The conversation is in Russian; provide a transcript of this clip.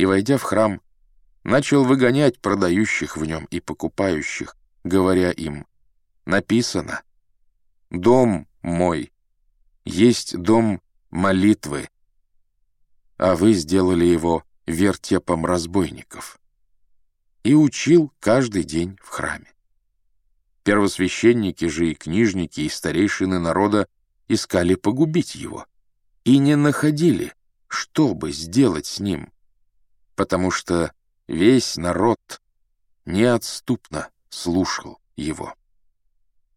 и, войдя в храм, начал выгонять продающих в нем и покупающих, говоря им, «Написано, дом мой есть дом молитвы, а вы сделали его вертепом разбойников». И учил каждый день в храме. Первосвященники же и книжники, и старейшины народа искали погубить его и не находили, что бы сделать с ним, потому что весь народ неотступно слушал его.